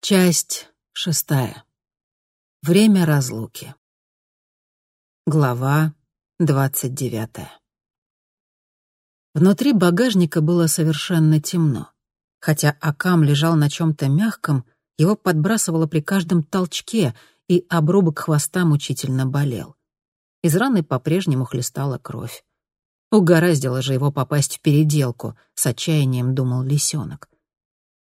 Часть шестая. Время разлуки. Глава двадцать девятая. Внутри багажника было совершенно темно. Хотя Акам лежал на чем-то мягком, его подбрасывало при каждом толчке, и обрубок хвоста мучительно болел. Из раны по-прежнему хлестала кровь. Угораздило же его попасть в переделку, с отчаянием думал лисенок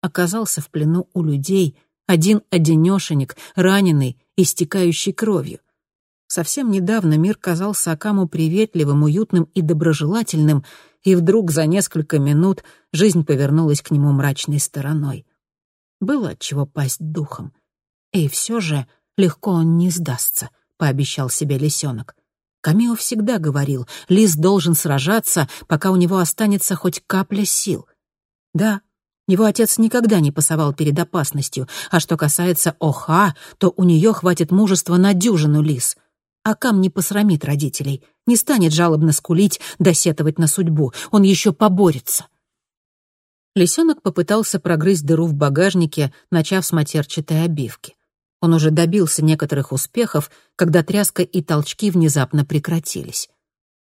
оказался в плену у людей, один-одинешенек, раненый, истекающий кровью. Совсем недавно мир казался Акаму приветливым, уютным и доброжелательным, и вдруг за несколько минут жизнь повернулась к нему мрачной стороной. Было от чего пасть духом. И все же легко он не сдастся, пообещал себе лисенок. Камио всегда говорил, лис должен сражаться, пока у него останется хоть капля сил. Да, его отец никогда не пасовал перед опасностью, а что касается Оха, то у нее хватит мужества на дюжину лис. А Кам не посрамит родителей, не станет жалобно скулить, досетовать на судьбу, он еще поборется. Лисенок попытался прогрызть дыру в багажнике, начав с матерчатой обивки. Он уже добился некоторых успехов, когда тряска и толчки внезапно прекратились.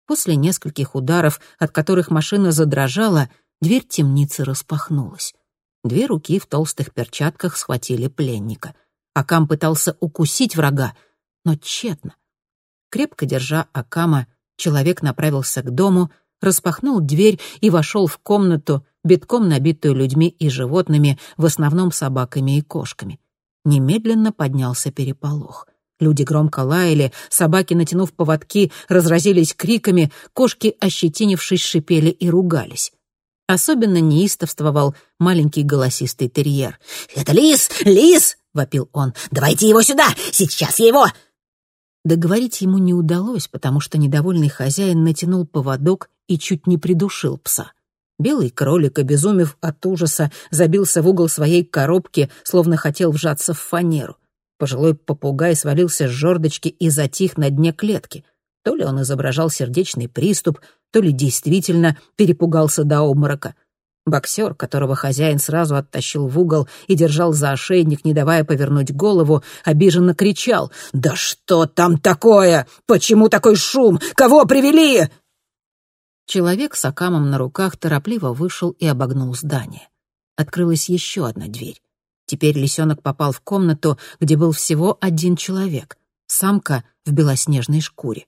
После нескольких ударов, от которых машина задрожала, Дверь темницы распахнулась. Две руки в толстых перчатках схватили пленника. Акам пытался укусить врага, но тщетно. Крепко держа Акама, человек направился к дому, распахнул дверь и вошел в комнату, битком набитую людьми и животными, в основном собаками и кошками. Немедленно поднялся переполох. Люди громко лаяли, собаки, натянув поводки, разразились криками, кошки, ощетинившись, шипели и ругались. Особенно неистовствовал маленький голосистый терьер. «Это лис! Лис!» — вопил он. «Давайте его сюда! Сейчас я его...» Договорить ему не удалось, потому что недовольный хозяин натянул поводок и чуть не придушил пса. Белый кролик, обезумев от ужаса, забился в угол своей коробки, словно хотел вжаться в фанеру. Пожилой попугай свалился с жердочки и затих на дне клетки. То ли он изображал сердечный приступ, то ли действительно перепугался до обморока. Боксер, которого хозяин сразу оттащил в угол и держал за ошейник, не давая повернуть голову, обиженно кричал «Да что там такое? Почему такой шум? Кого привели?» Человек с акамом на руках торопливо вышел и обогнул здание. Открылась еще одна дверь. Теперь лисенок попал в комнату, где был всего один человек — самка в белоснежной шкуре.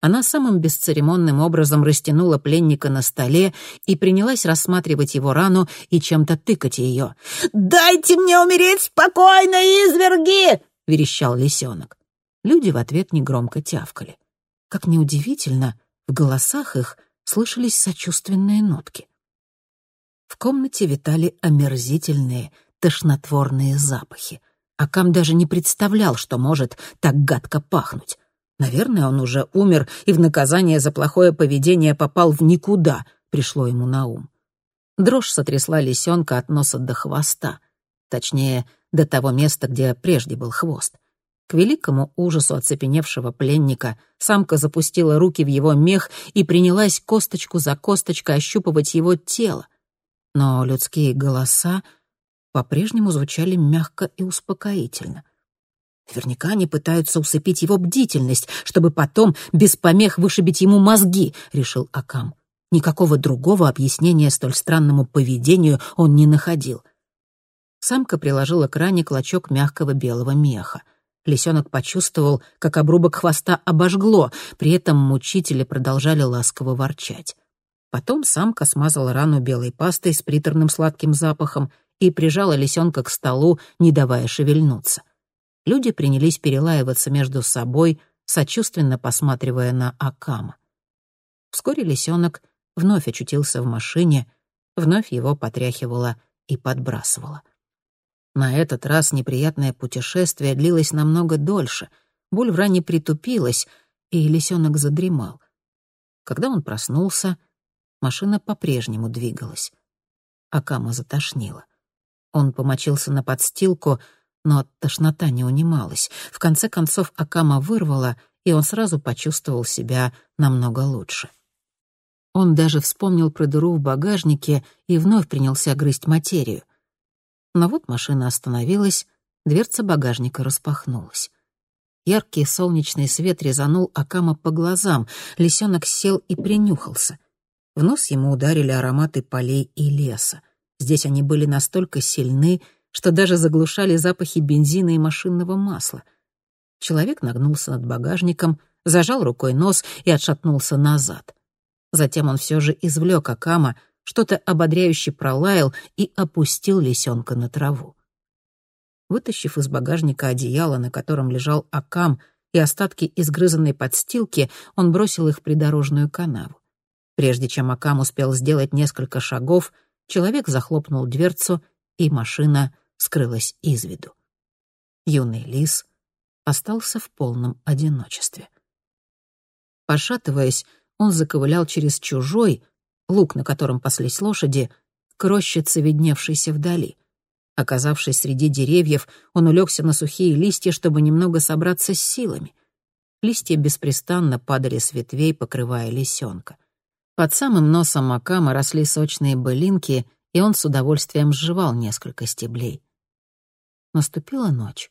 Она самым бесцеремонным образом растянула пленника на столе и принялась рассматривать его рану и чем-то тыкать ее. «Дайте мне умереть спокойно, изверги!» — верещал лисенок. Люди в ответ негромко тявкали. Как неудивительно, в голосах их слышались сочувственные нотки. В комнате витали омерзительные, тошнотворные запахи. Акам даже не представлял, что может так гадко пахнуть. Наверное, он уже умер и в наказание за плохое поведение попал в никуда, пришло ему на ум. Дрожь сотрясла лисенка от носа до хвоста. Точнее, до того места, где прежде был хвост. К великому ужасу оцепеневшего пленника самка запустила руки в его мех и принялась косточку за косточкой ощупывать его тело. Но людские голоса по-прежнему звучали мягко и успокоительно. Наверняка они пытаются усыпить его бдительность, чтобы потом без помех вышибить ему мозги, решил Акам. Никакого другого объяснения столь странному поведению он не находил. Самка приложила к ране клочок мягкого белого меха. Лисенок почувствовал, как обрубок хвоста обожгло, при этом мучители продолжали ласково ворчать. Потом самка смазала рану белой пастой с приторным сладким запахом и прижала лисенка к столу, не давая шевельнуться люди принялись перелаиваться между собой, сочувственно посматривая на Акама. Вскоре лисенок вновь очутился в машине, вновь его потряхивало и подбрасывало. На этот раз неприятное путешествие длилось намного дольше, боль в ране притупилась, и лисенок задремал. Когда он проснулся, машина по-прежнему двигалась. Акама затошнило. Он помочился на подстилку — но тошнота не унималась. В конце концов Акама вырвала, и он сразу почувствовал себя намного лучше. Он даже вспомнил про дыру в багажнике и вновь принялся грызть материю. Но вот машина остановилась, Дверца багажника распахнулась. Яркий солнечный свет резанул Акама по глазам. Лисенок сел и принюхался. В нос ему ударили ароматы полей и леса. Здесь они были настолько сильны, что даже заглушали запахи бензина и машинного масла. Человек нагнулся над багажником, зажал рукой нос и отшатнулся назад. Затем он все же извлек Акама, что-то ободряюще пролаял и опустил лисенка на траву. Вытащив из багажника одеяло, на котором лежал Акам, и остатки изгрызанной подстилки, он бросил их в придорожную канаву. Прежде чем Акам успел сделать несколько шагов, человек захлопнул дверцу, и машина скрылась из виду. Юный лис остался в полном одиночестве. Пошатываясь, он заковылял через чужой, луг, на котором паслись лошади, к рощице, видневшейся вдали. Оказавшись среди деревьев, он улегся на сухие листья, чтобы немного собраться с силами. Листья беспрестанно падали с ветвей, покрывая лисенка. Под самым носом Макама росли сочные былинки, и он с удовольствием сживал несколько стеблей. Наступила ночь.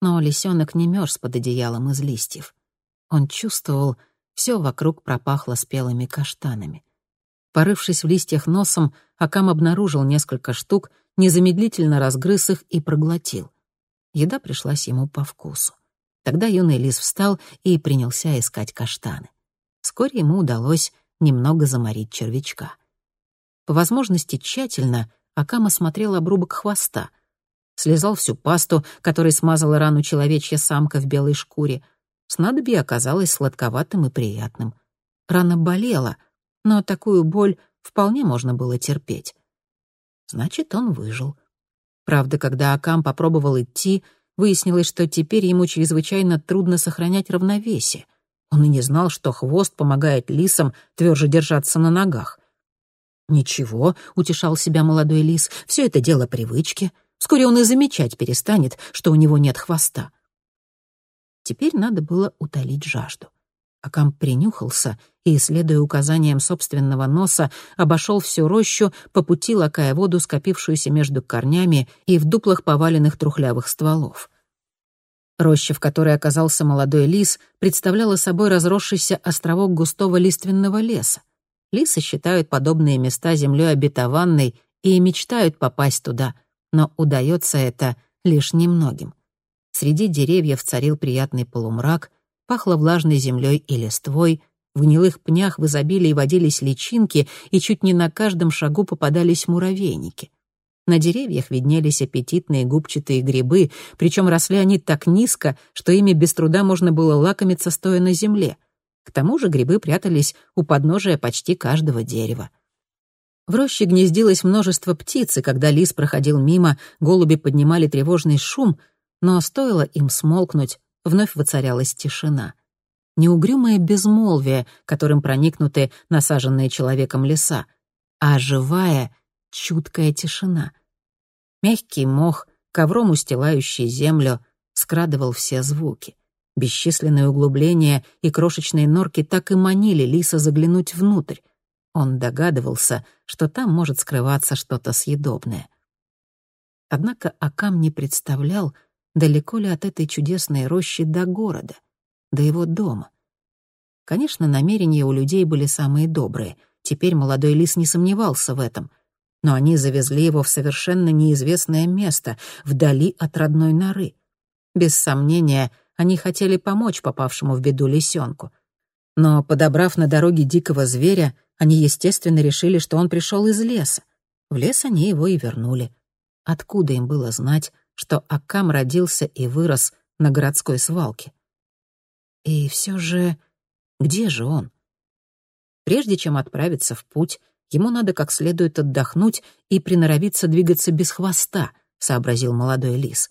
Но лисенок не мерз под одеялом из листьев. Он чувствовал, все вокруг пропахло спелыми каштанами. Порывшись в листьях носом, Акам обнаружил несколько штук, незамедлительно разгрыз их и проглотил. Еда пришлась ему по вкусу. Тогда юный лис встал и принялся искать каштаны. Вскоре ему удалось немного заморить червячка. По возможности тщательно Акам осмотрел обрубок хвоста, слезал всю пасту, которой смазала рану человечья самка в белой шкуре — Снадобье оказалось сладковатым и приятным. Рана болела, но такую боль вполне можно было терпеть. Значит, он выжил. Правда, когда Акам попробовал идти, выяснилось, что теперь ему чрезвычайно трудно сохранять равновесие. Он и не знал, что хвост помогает лисам тверже держаться на ногах. «Ничего», — утешал себя молодой лис, — «все это дело привычки. Вскоре он и замечать перестанет, что у него нет хвоста». Теперь надо было утолить жажду. Акам принюхался и, следуя указаниям собственного носа, обошел всю рощу, по пути лакая воду, скопившуюся между корнями и в дуплах поваленных трухлявых стволов. Роща, в которой оказался молодой лис, представляла собой разросшийся островок густого лиственного леса. Лисы считают подобные места землей обетованной и мечтают попасть туда, но удается это лишь немногим. Среди деревьев царил приятный полумрак, пахло влажной землей и листвой, в гнилых пнях в изобилии водились личинки, и чуть не на каждом шагу попадались муравейники. На деревьях виднелись аппетитные губчатые грибы, причем росли они так низко, что ими без труда можно было лакомиться, стоя на земле. К тому же грибы прятались у подножия почти каждого дерева. В роще гнездилось множество птиц, и когда лис проходил мимо, голуби поднимали тревожный шум, но стоило им смолкнуть, вновь воцарялась тишина. Неугрюмое безмолвие, которым проникнуты насаженные человеком леса, а живая, чуткая тишина. Мягкий мох, ковром устилающий землю, скрадывал все звуки. Бесчисленные углубления и крошечные норки так и манили лиса заглянуть внутрь. Он догадывался, что там может скрываться что-то съедобное. Однако Акам не представлял, далеко ли от этой чудесной рощи до города, до его дома. Конечно, намерения у людей были самые добрые. Теперь молодой лис не сомневался в этом. Но они завезли его в совершенно неизвестное место, вдали от родной норы. Без сомнения, они хотели помочь попавшему в беду лисенку. Но, подобрав на дороге дикого зверя, они, естественно, решили, что он пришел из леса. В лес они его и вернули. Откуда им было знать, что Акам родился и вырос на городской свалке. И все же, где же он? Прежде чем отправиться в путь, ему надо как следует отдохнуть и приноровиться двигаться без хвоста, сообразил молодой лис.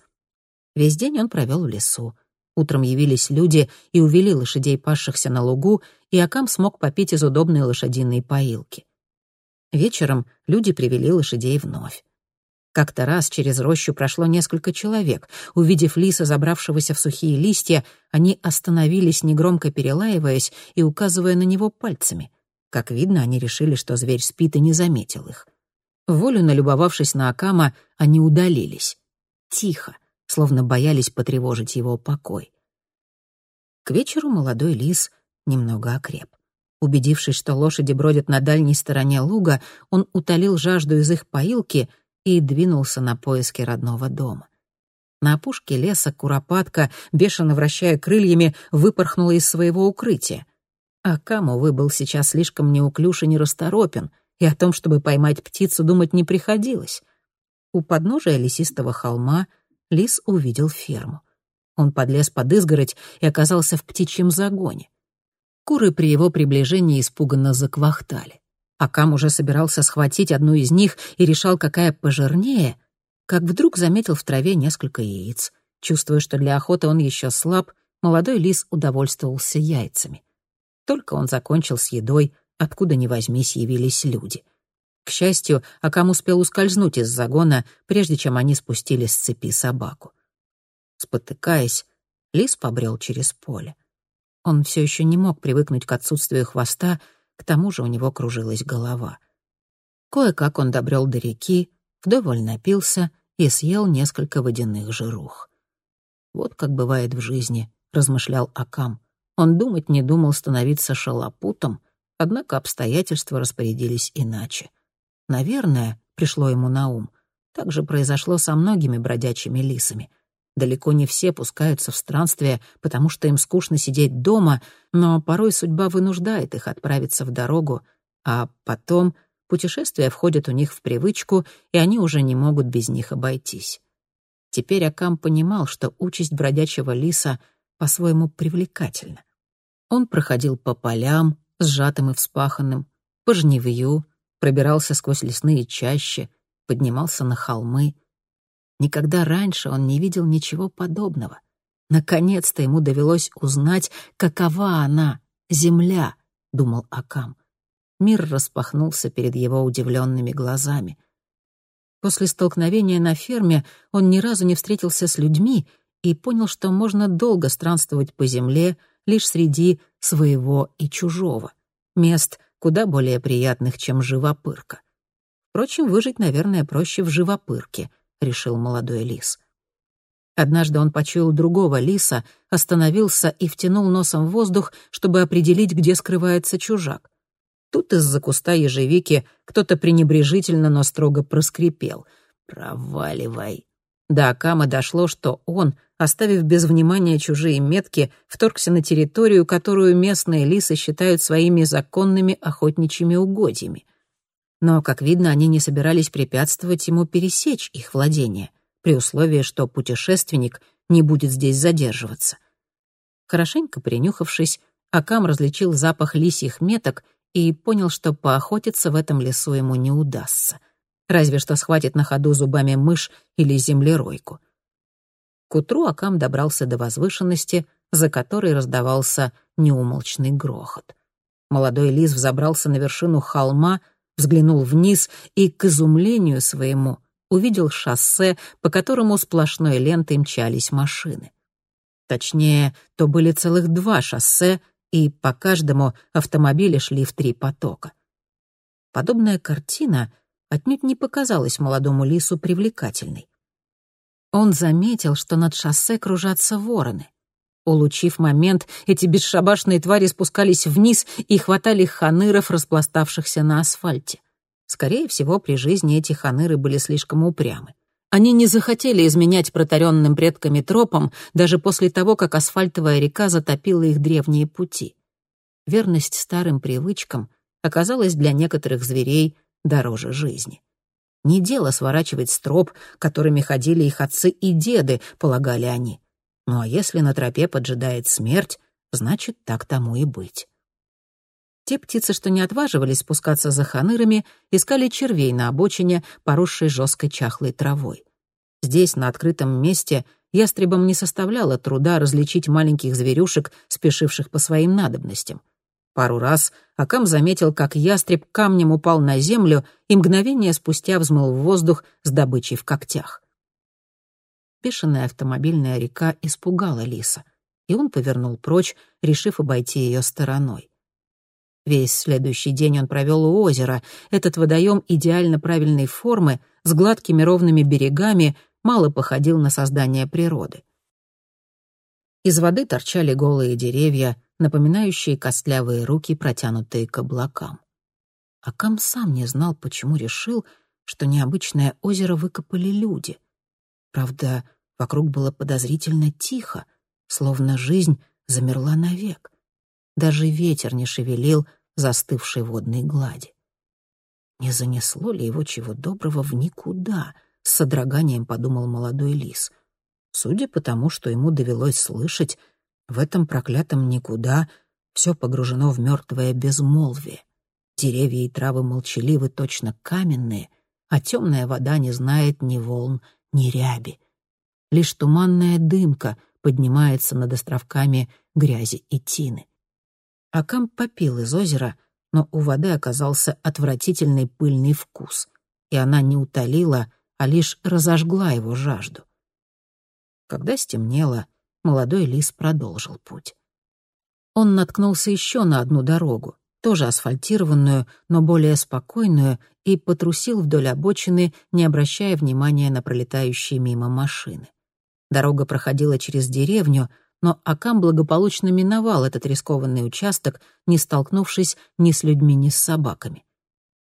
Весь день он провел в лесу. Утром явились люди и увели лошадей, пасшихся на лугу, и Акам смог попить из удобной лошадиной поилки. Вечером люди привели лошадей вновь. Как-то раз через рощу прошло несколько человек. Увидев лиса, забравшегося в сухие листья, они остановились, негромко перелаиваясь и указывая на него пальцами. Как видно, они решили, что зверь спит и не заметил их. Волю налюбовавшись на Акама, они удалились. Тихо, словно боялись потревожить его покой. К вечеру молодой лис немного окреп. Убедившись, что лошади бродят на дальней стороне луга, он утолил жажду из их поилки и двинулся на поиски родного дома. На опушке леса куропатка, бешено вращая крыльями, выпорхнула из своего укрытия. А Кам, увы, был сейчас слишком неуклюж и нерасторопен, и о том, чтобы поймать птицу, думать не приходилось. У подножия лесистого холма лис увидел ферму. Он подлез под изгородь и оказался в птичьем загоне. Куры при его приближении испуганно заквахтали. Акам уже собирался схватить одну из них и решал, какая пожирнее, как вдруг заметил в траве несколько яиц. Чувствуя, что для охоты он еще слаб, молодой лис удовольствовался яйцами. Только он закончил с едой, откуда ни возьмись явились люди. К счастью, Акам успел ускользнуть из загона, прежде чем они спустили с цепи собаку. Спотыкаясь, лис побрел через поле. Он все еще не мог привыкнуть к отсутствию хвоста, к тому же у него кружилась голова. Кое-как он добрел до реки, вдоволь напился и съел несколько водяных жирух. «Вот как бывает в жизни», — размышлял Акам. Он думать не думал становиться шалопутом, однако обстоятельства распорядились иначе. Наверное, пришло ему на ум, так же произошло со многими бродячими лисами. Далеко не все пускаются в странствия, потому что им скучно сидеть дома, но порой судьба вынуждает их отправиться в дорогу, а потом путешествия входят у них в привычку, и они уже не могут без них обойтись. Теперь Акам понимал, что участь бродячего лиса по-своему привлекательна. Он проходил по полям, сжатым и вспаханным, по жневью, пробирался сквозь лесные чащи, поднимался на холмы. Никогда раньше он не видел ничего подобного. Наконец-то ему довелось узнать, какова она, земля, — думал Акам. Мир распахнулся перед его удивленными глазами. После столкновения на ферме он ни разу не встретился с людьми и понял, что можно долго странствовать по земле — лишь среди своего и чужого, мест куда более приятных, чем живопырка. Впрочем, выжить, наверное, проще в живопырке, решил молодой лис. Однажды он почуял другого лиса, остановился и втянул носом в воздух, чтобы определить, где скрывается чужак. Тут из-за куста ежевики кто-то пренебрежительно, но строго проскрипел. «Проваливай». До Акама дошло, что он, оставив без внимания чужие метки, вторгся на территорию, которую местные лисы считают своими законными охотничьими угодьями. Но, как видно, они не собирались препятствовать ему пересечь их владение, при условии, что путешественник не будет здесь задерживаться. Хорошенько принюхавшись, Акам различил запах лисьих меток и понял, что поохотиться в этом лесу ему не удастся. Разве что схватит на ходу зубами мышь или землеройку — к утру Акам добрался до возвышенности, за которой раздавался неумолчный грохот. Молодой лис взобрался на вершину холма, взглянул вниз и, к изумлению своему, увидел шоссе, по которому сплошной лентой мчались машины. Точнее, то были целых два шоссе, и по каждому автомобили шли в три потока. Подобная картина отнюдь не показалась молодому лису привлекательной. Он заметил, что над шоссе кружатся вороны. Улучив момент, эти бесшабашные твари спускались вниз и хватали ханыров, распластавшихся на асфальте. Скорее всего, при жизни эти ханыры были слишком упрямы. Они не захотели изменять протаренным предками тропам даже после того, как асфальтовая река затопила их древние пути. Верность старым привычкам оказалась для некоторых зверей дороже жизни. Не дело сворачивать строп, которыми ходили их отцы и деды, полагали они. Ну а если на тропе поджидает смерть, значит, так тому и быть. Те птицы, что не отваживались спускаться за ханырами, искали червей на обочине, поросшей жесткой чахлой травой. Здесь, на открытом месте, ястребам не составляло труда различить маленьких зверюшек, спешивших по своим надобностям. Пару раз Акам заметил, как ястреб камнем упал на землю и мгновение спустя взмыл в воздух с добычей в когтях. Бешеная автомобильная река испугала лиса, и он повернул прочь, решив обойти ее стороной. Весь следующий день он провел у озера. Этот водоем идеально правильной формы, с гладкими ровными берегами, мало походил на создание природы. Из воды торчали голые деревья, напоминающие костлявые руки, протянутые к облакам. Акам сам не знал, почему решил, что необычное озеро выкопали люди. Правда, вокруг было подозрительно тихо, словно жизнь замерла навек. Даже ветер не шевелил застывшей водной глади. Не занесло ли его чего доброго в никуда, с содроганием подумал молодой лис. Судя по тому, что ему довелось слышать, в этом проклятом никуда все погружено в мертвое безмолвие. Деревья и травы молчаливы, точно каменные, а темная вода не знает ни волн, ни ряби. Лишь туманная дымка поднимается над островками грязи и тины. Акам попил из озера, но у воды оказался отвратительный пыльный вкус, и она не утолила, а лишь разожгла его жажду. Когда стемнело, молодой лис продолжил путь. Он наткнулся еще на одну дорогу, тоже асфальтированную, но более спокойную, и потрусил вдоль обочины, не обращая внимания на пролетающие мимо машины. Дорога проходила через деревню, но Акам благополучно миновал этот рискованный участок, не столкнувшись ни с людьми, ни с собаками.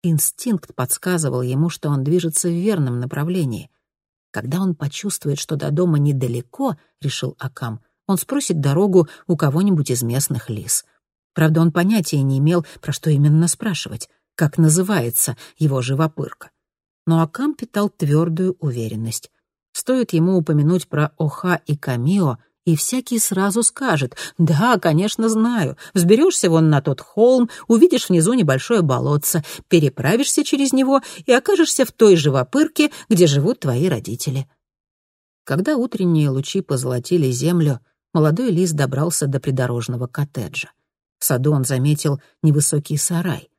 Инстинкт подсказывал ему, что он движется в верном направлении. Когда он почувствует, что до дома недалеко, решил Акам, он спросит дорогу у кого-нибудь из местных лис — Правда, он понятия не имел, про что именно спрашивать, как называется его живопырка. Но Акам питал твердую уверенность. Стоит ему упомянуть про Оха и Камио, и всякий сразу скажет «Да, конечно, знаю. Взберешься вон на тот холм, увидишь внизу небольшое болотце, переправишься через него и окажешься в той живопырке, где живут твои родители». Когда утренние лучи позолотили землю, молодой лис добрался до придорожного коттеджа. В саду он заметил невысокий сарай.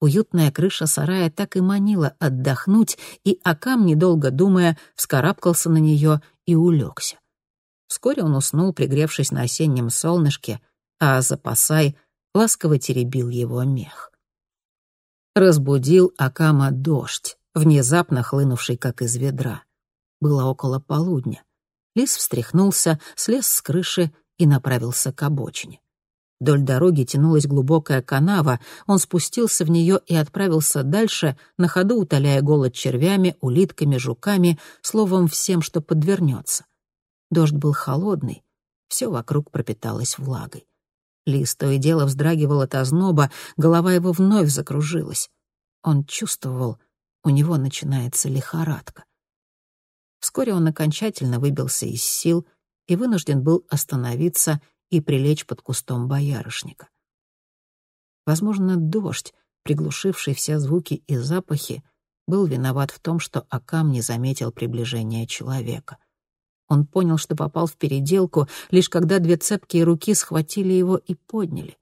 Уютная крыша сарая так и манила отдохнуть, и Акам, недолго думая, вскарабкался на нее и улегся. Вскоре он уснул, пригревшись на осеннем солнышке, а запасай ласково теребил его мех. Разбудил Акама дождь, внезапно хлынувший, как из ведра. Было около полудня. Лис встряхнулся, слез с крыши и направился к обочине. Вдоль дороги тянулась глубокая канава, он спустился в нее и отправился дальше, на ходу утоляя голод червями, улитками, жуками, словом, всем, что подвернется. Дождь был холодный, все вокруг пропиталось влагой. Лис то и дело вздрагивал от озноба, голова его вновь закружилась. Он чувствовал, у него начинается лихорадка. Вскоре он окончательно выбился из сил и вынужден был остановиться и прилечь под кустом боярышника. Возможно, дождь, приглушивший все звуки и запахи, был виноват в том, что Акам не заметил приближения человека. Он понял, что попал в переделку, лишь когда две цепкие руки схватили его и подняли.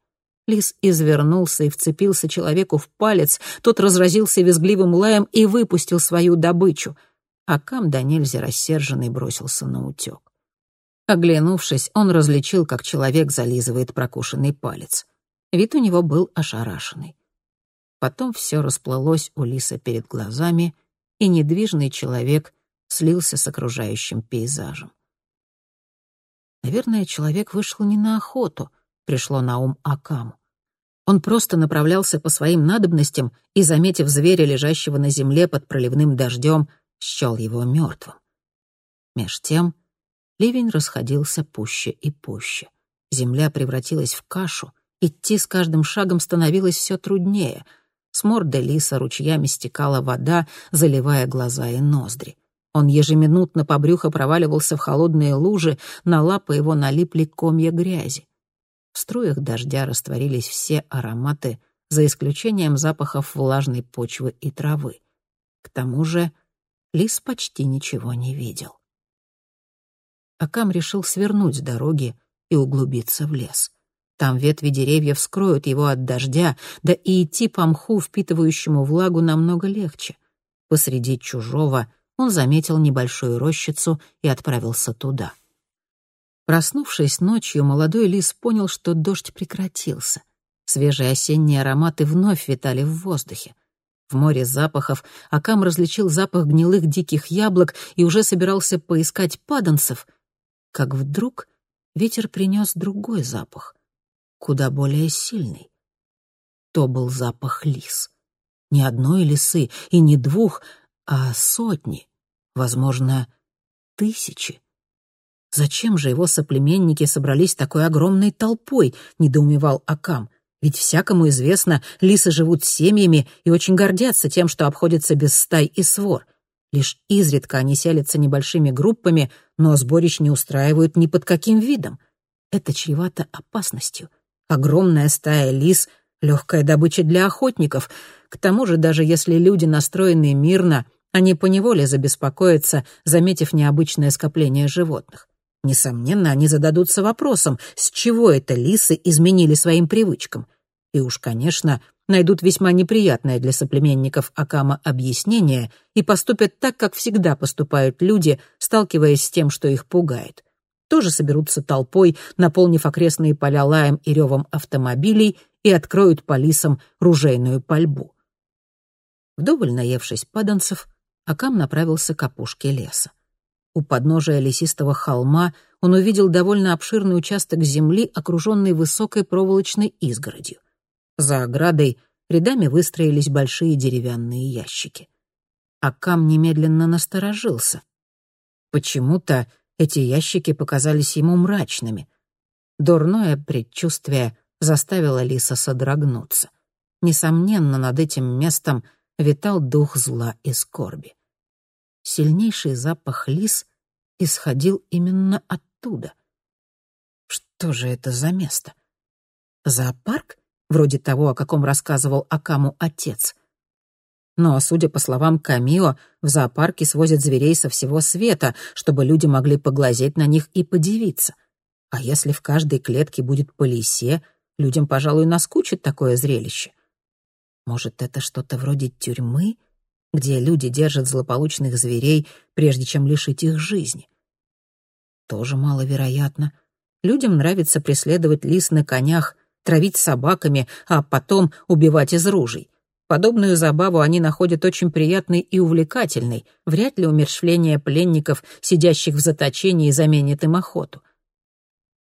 Лис извернулся и вцепился человеку в палец, тот разразился визгливым лаем и выпустил свою добычу. Акам до нельзя рассерженный бросился на утек. Оглянувшись, он различил, как человек зализывает прокушенный палец. Вид у него был ошарашенный. Потом все расплылось у лиса перед глазами, и недвижный человек слился с окружающим пейзажем. Наверное, человек вышел не на охоту, пришло на ум Акаму. Он просто направлялся по своим надобностям и, заметив зверя, лежащего на земле под проливным дождем, счел его мертвым. Меж тем Ливень расходился пуще и пуще. Земля превратилась в кашу, идти с каждым шагом становилось все труднее. С морды лиса ручьями стекала вода, заливая глаза и ноздри. Он ежеминутно по брюхо проваливался в холодные лужи, на лапы его налипли комья грязи. В струях дождя растворились все ароматы, за исключением запахов влажной почвы и травы. К тому же лис почти ничего не видел. Акам решил свернуть с дороги и углубиться в лес. Там ветви деревьев скроют его от дождя, да и идти по мху, впитывающему влагу, намного легче. Посреди чужого он заметил небольшую рощицу и отправился туда. Проснувшись ночью, молодой лис понял, что дождь прекратился. Свежие осенние ароматы вновь витали в воздухе. В море запахов Акам различил запах гнилых диких яблок и уже собирался поискать паданцев, как вдруг ветер принес другой запах, куда более сильный. То был запах лис. Не одной лисы и не двух, а сотни, возможно, тысячи. Зачем же его соплеменники собрались такой огромной толпой, недоумевал Акам. Ведь всякому известно, лисы живут семьями и очень гордятся тем, что обходятся без стай и свор. Лишь изредка они селятся небольшими группами, но сборищ не устраивают ни под каким видом. Это чревато опасностью. Огромная стая лис — легкая добыча для охотников. К тому же, даже если люди настроены мирно, они поневоле забеспокоятся, заметив необычное скопление животных. Несомненно, они зададутся вопросом, с чего это лисы изменили своим привычкам. И уж, конечно, найдут весьма неприятное для соплеменников Акама объяснение и поступят так, как всегда поступают люди, сталкиваясь с тем, что их пугает. Тоже соберутся толпой, наполнив окрестные поля лаем и ревом автомобилей и откроют по лисам ружейную пальбу. Вдоволь наевшись паданцев, Акам направился к опушке леса. У подножия лесистого холма он увидел довольно обширный участок земли, окруженный высокой проволочной изгородью. За оградой рядами выстроились большие деревянные ящики. Акам немедленно насторожился. Почему-то эти ящики показались ему мрачными. Дурное предчувствие заставило Лиса содрогнуться. Несомненно, над этим местом витал дух зла и скорби сильнейший запах лис исходил именно оттуда. Что же это за место? Зоопарк? Вроде того, о каком рассказывал Акаму отец. Но, судя по словам Камио, в зоопарке свозят зверей со всего света, чтобы люди могли поглазеть на них и подивиться. А если в каждой клетке будет по лисе, людям, пожалуй, наскучит такое зрелище. Может, это что-то вроде тюрьмы — где люди держат злополучных зверей, прежде чем лишить их жизни. Тоже маловероятно. Людям нравится преследовать лис на конях, травить собаками, а потом убивать из ружей. Подобную забаву они находят очень приятной и увлекательной. Вряд ли умерщвление пленников, сидящих в заточении, заменит им охоту.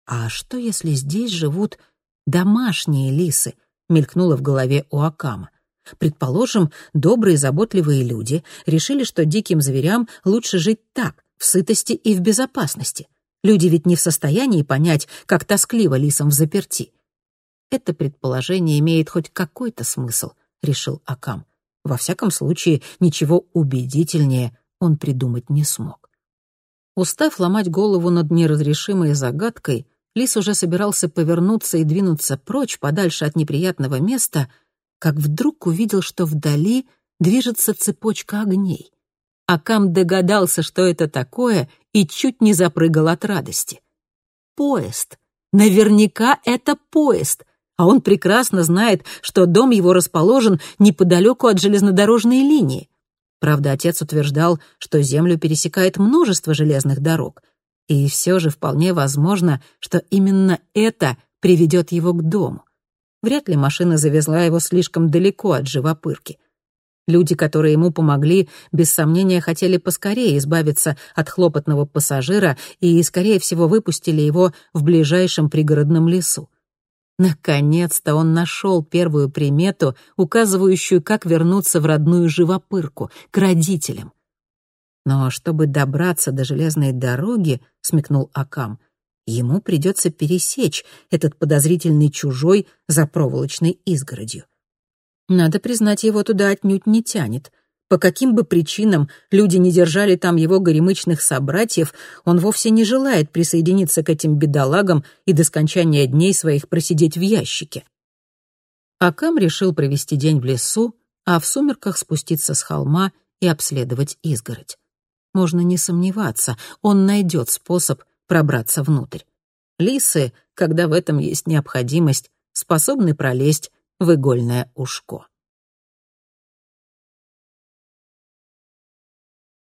А что, если здесь живут домашние лисы? Мелькнуло в голове у Акама. Предположим, добрые заботливые люди решили, что диким зверям лучше жить так, в сытости и в безопасности. Люди ведь не в состоянии понять, как тоскливо лисам в заперти. Это предположение имеет хоть какой-то смысл, решил Акам. Во всяком случае, ничего убедительнее он придумать не смог. Устав ломать голову над неразрешимой загадкой, лис уже собирался повернуться и двинуться прочь, подальше от неприятного места — как вдруг увидел, что вдали движется цепочка огней. Акам догадался, что это такое, и чуть не запрыгал от радости. Поезд. Наверняка это поезд. А он прекрасно знает, что дом его расположен неподалеку от железнодорожной линии. Правда, отец утверждал, что землю пересекает множество железных дорог. И все же вполне возможно, что именно это приведет его к дому. Вряд ли машина завезла его слишком далеко от живопырки. Люди, которые ему помогли, без сомнения хотели поскорее избавиться от хлопотного пассажира и, скорее всего, выпустили его в ближайшем пригородном лесу. Наконец-то он нашел первую примету, указывающую, как вернуться в родную живопырку, к родителям. Но чтобы добраться до железной дороги, смекнул Акам, — ему придется пересечь этот подозрительный чужой за проволочной изгородью. Надо признать, его туда отнюдь не тянет. По каким бы причинам люди не держали там его горемычных собратьев, он вовсе не желает присоединиться к этим бедолагам и до скончания дней своих просидеть в ящике. Акам решил провести день в лесу, а в сумерках спуститься с холма и обследовать изгородь. Можно не сомневаться, он найдет способ пробраться внутрь. Лисы, когда в этом есть необходимость, способны пролезть в игольное ушко.